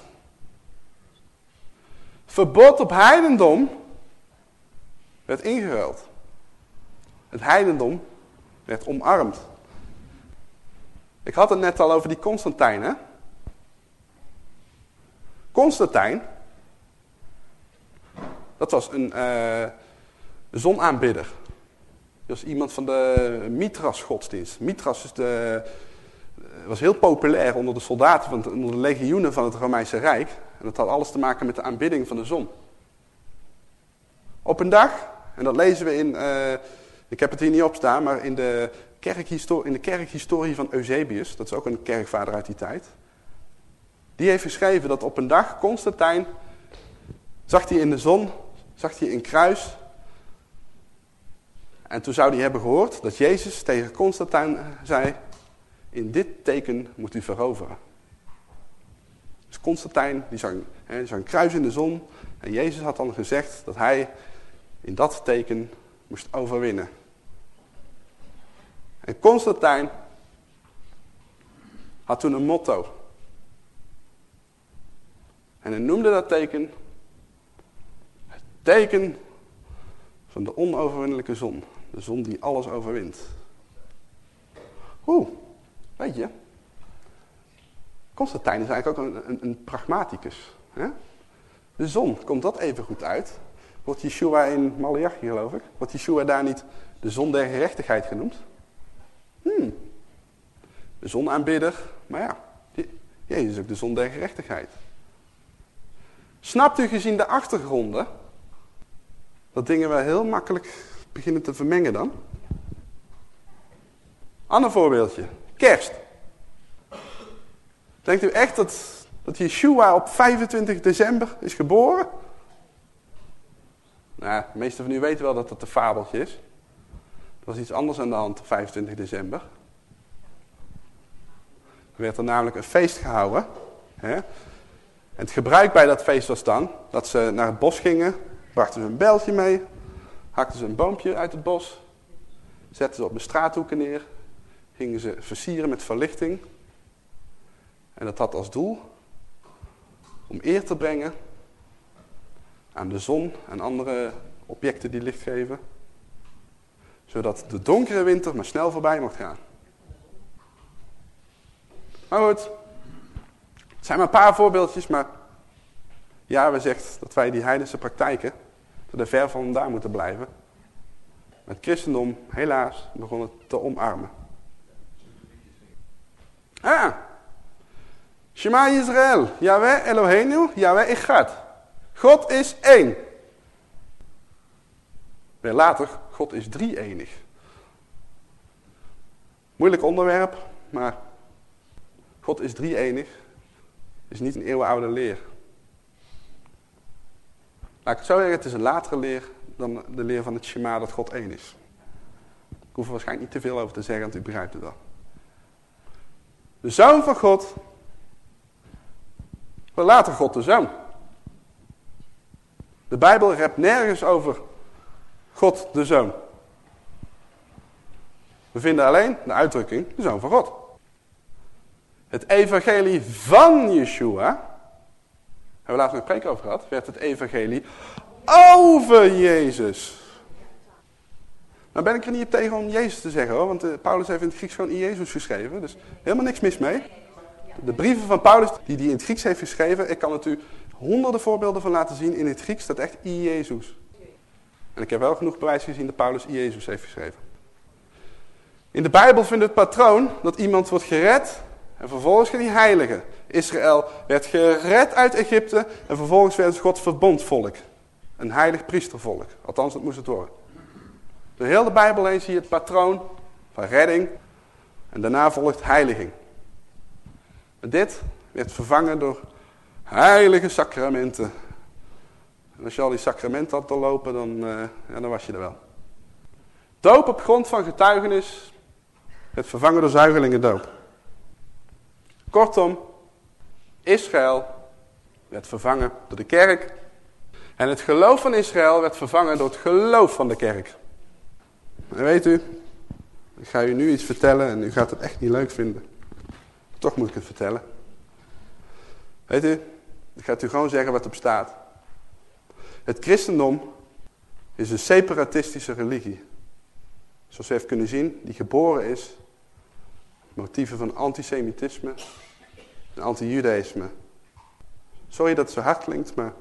Verbod op heidendom werd ingeruild. Het heidendom werd omarmd. Ik had het net al over die Constantijn, hè? Constantijn, dat was een uh, zonaanbidder. Dat was iemand van de Mithras godsdienst. Mithras is de, was heel populair onder de soldaten, van onder de legioenen van het Romeinse Rijk. En dat had alles te maken met de aanbidding van de zon. Op een dag, en dat lezen we in, uh, ik heb het hier niet op staan, maar in de, kerkhistorie, in de kerkhistorie van Eusebius, dat is ook een kerkvader uit die tijd. Die heeft geschreven dat op een dag Constantijn, zag hij in de zon, zag hij een kruis. En toen zou hij hebben gehoord dat Jezus tegen Constantijn zei, in dit teken moet u veroveren. Dus Constantijn, die zag, die zag een kruis in de zon. En Jezus had dan gezegd dat hij in dat teken moest overwinnen. En Constantijn had toen een motto. En hij noemde dat teken het teken van de onoverwinnelijke zon. De zon die alles overwint. Oeh, weet je. Constantijn is eigenlijk ook een, een, een pragmaticus. Hè? De zon, komt dat even goed uit? Wordt Yeshua in Malachi geloof ik, wordt Yeshua daar niet de zon der gerechtigheid genoemd? Hmm. De zonaanbidder, maar ja, Jezus is ook de zon der gerechtigheid. Snapt u gezien de achtergronden dat dingen wel heel makkelijk beginnen te vermengen dan? Ander voorbeeldje. Kerst. Denkt u echt dat, dat Yeshua op 25 december is geboren? Nou, de meeste van u weten wel dat dat een fabeltje is. Er was iets anders aan de hand op 25 december. Er werd er namelijk een feest gehouden. Hè? En het gebruik bij dat feest was dan dat ze naar het bos gingen, brachten ze een beltje mee, hakten ze een boompje uit het bos, zetten ze op de straathoeken neer, gingen ze versieren met verlichting. En dat had als doel om eer te brengen aan de zon en andere objecten die licht geven, zodat de donkere winter maar snel voorbij mocht gaan. Maar goed, zijn maar een paar voorbeeldjes, maar ja, we zegt dat wij die heidense praktijken er ver van daar moeten blijven. Het christendom, helaas, begon het te omarmen. Ah, Shema Israël, Yahweh Eloheinu, Yahweh Echad. God is één. Weer later, God is drie-enig. Moeilijk onderwerp, maar God is drie enig. Is niet een eeuwenoude leer. Laat ik het zo zeggen, het is een latere leer dan de leer van het Shema dat God één is. Ik hoef er waarschijnlijk niet te veel over te zeggen, want u begrijpt het wel. De Zoon van God. Maar later God de Zoon. De Bijbel rept nergens over God de Zoon. We vinden alleen de uitdrukking de Zoon van God. Het evangelie van Yeshua, hebben we laatst een preek over gehad, werd het evangelie over Jezus. Nou ben ik er niet op tegen om Jezus te zeggen hoor, want eh, Paulus heeft in het Grieks gewoon in Jezus geschreven, dus helemaal niks mis mee. De brieven van Paulus die hij in het Grieks heeft geschreven, ik kan het u honderden voorbeelden van laten zien in het Grieks, dat echt I Jezus. En ik heb wel genoeg bewijs gezien dat Paulus I Jezus heeft geschreven. In de Bijbel vindt het patroon dat iemand wordt gered en vervolgens gaat hij heiligen. Israël werd gered uit Egypte en vervolgens werd God verbondvolk. Een heilig priestervolk. Althans, dat moest het worden. De Bijbel heen zie je het patroon van redding en daarna volgt heiliging. Maar dit werd vervangen door heilige sacramenten. En als je al die sacramenten had doorlopen, dan, ja, dan was je er wel. Doop op grond van getuigenis werd vervangen door zuigelingendoop. Kortom, Israël werd vervangen door de kerk. En het geloof van Israël werd vervangen door het geloof van de kerk. En weet u, ik ga u nu iets vertellen en u gaat het echt niet leuk vinden. Toch moet ik het vertellen. Weet u, ik ga het u gewoon zeggen wat op staat. Het christendom is een separatistische religie. Zoals u heeft kunnen zien, die geboren is motieven van antisemitisme anti-judaïsme. Sorry dat het zo hard klinkt, maar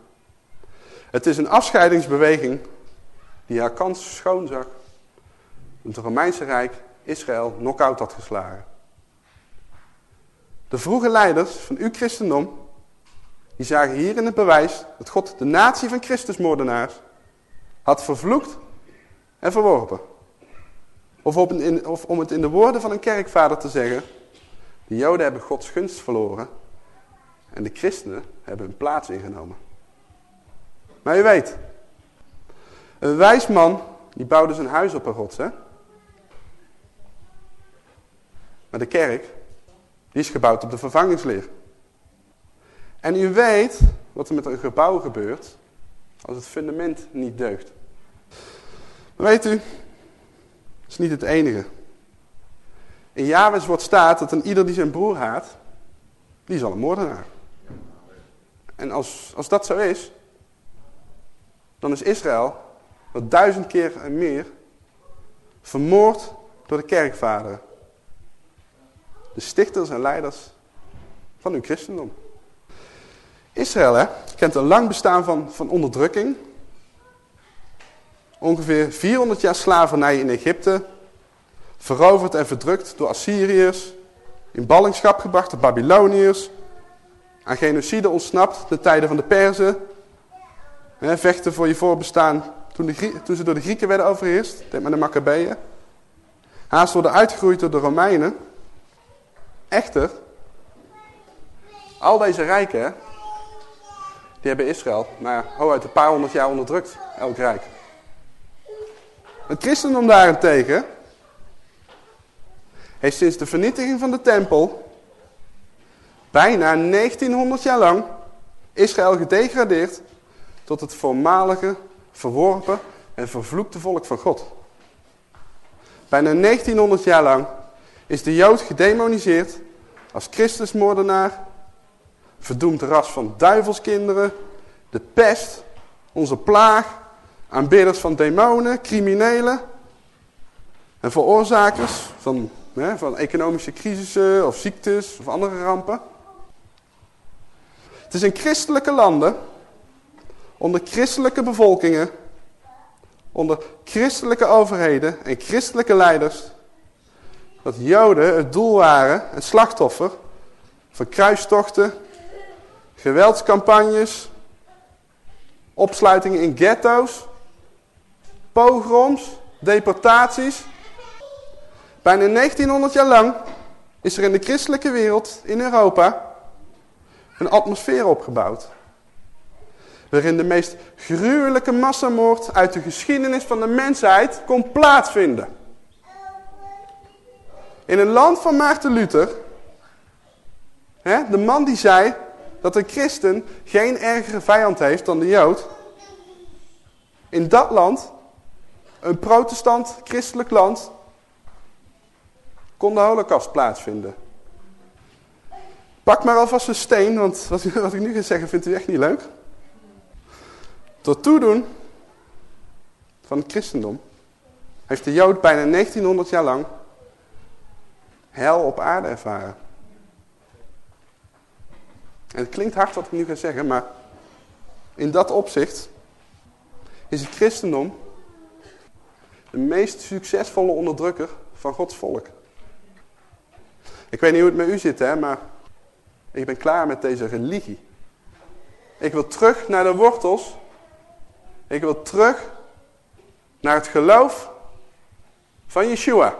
het is een afscheidingsbeweging die haar kans schoonzag. Het Romeinse Rijk Israël knock-out had geslagen. De vroege leiders van uw christendom, die zagen hier in het bewijs dat God de natie van Christusmoordenaars had vervloekt en verworpen. Of, of om het in de woorden van een kerkvader te zeggen, de joden hebben Gods gunst verloren en de christenen hebben hun plaats ingenomen. Maar u weet, een wijs man, die bouwde zijn huis op een rots, hè? Maar de kerk, die is gebouwd op de vervangingsleer. En u weet wat er met een gebouw gebeurt als het fundament niet deugt. Weet u, dat is niet het enige. In Jawes wordt staat dat een ieder die zijn broer haat, die is al een moordenaar. En als, als dat zo is, dan is Israël, wat duizend keer en meer, vermoord door de kerkvaderen. De stichters en leiders van uw christendom. Israël hè, kent een lang bestaan van, van onderdrukking. Ongeveer 400 jaar slavernij in Egypte. Veroverd en verdrukt door Assyriërs. In ballingschap gebracht door Babyloniërs. Aan genocide ontsnapt de tijden van de Perzen. Vechten voor je voorbestaan toen, de, toen ze door de Grieken werden overheerst. Denk maar de Maccabeeën. Haast worden uitgegroeid door de Romeinen. Echter, al deze rijken, die hebben Israël, maar hooguit een paar honderd jaar onderdrukt, elk rijk. Het christendom daarentegen heeft sinds de vernietiging van de tempel bijna 1900 jaar lang Israël gedegradeerd tot het voormalige, verworpen en vervloekte volk van God. Bijna 1900 jaar lang is de Jood gedemoniseerd als Christusmoordenaar, verdoemd ras van duivelskinderen, de pest, onze plaag, aanbidders van demonen, criminelen en veroorzakers van, van economische crisissen of ziektes of andere rampen. Het is in christelijke landen, onder christelijke bevolkingen, onder christelijke overheden en christelijke leiders, dat Joden het doel waren, het slachtoffer van kruistochten, geweldscampagnes, opsluitingen in ghetto's, pogroms, deportaties. Bijna 1900 jaar lang is er in de christelijke wereld, in Europa, een atmosfeer opgebouwd. Waarin de meest gruwelijke massamoord uit de geschiedenis van de mensheid kon plaatsvinden. In een land van Maarten Luther, hè, de man die zei dat een christen geen ergere vijand heeft dan de jood. In dat land, een protestant christelijk land, kon de holocaust plaatsvinden. Pak maar alvast een steen, want wat, ik nu ga zeggen vindt u echt niet leuk. Tot toedoen van het christendom heeft de Jood bijna 1900 jaar lang hel op aarde ervaren. En het klinkt hard wat ik nu ga zeggen, maar in dat opzicht is het christendom de meest succesvolle onderdrukker van Gods volk. Ik weet niet hoe het met u zit, hè, maar ik ben klaar met deze religie. Ik wil terug naar de wortels. Ik wil terug naar het geloof van Yeshua.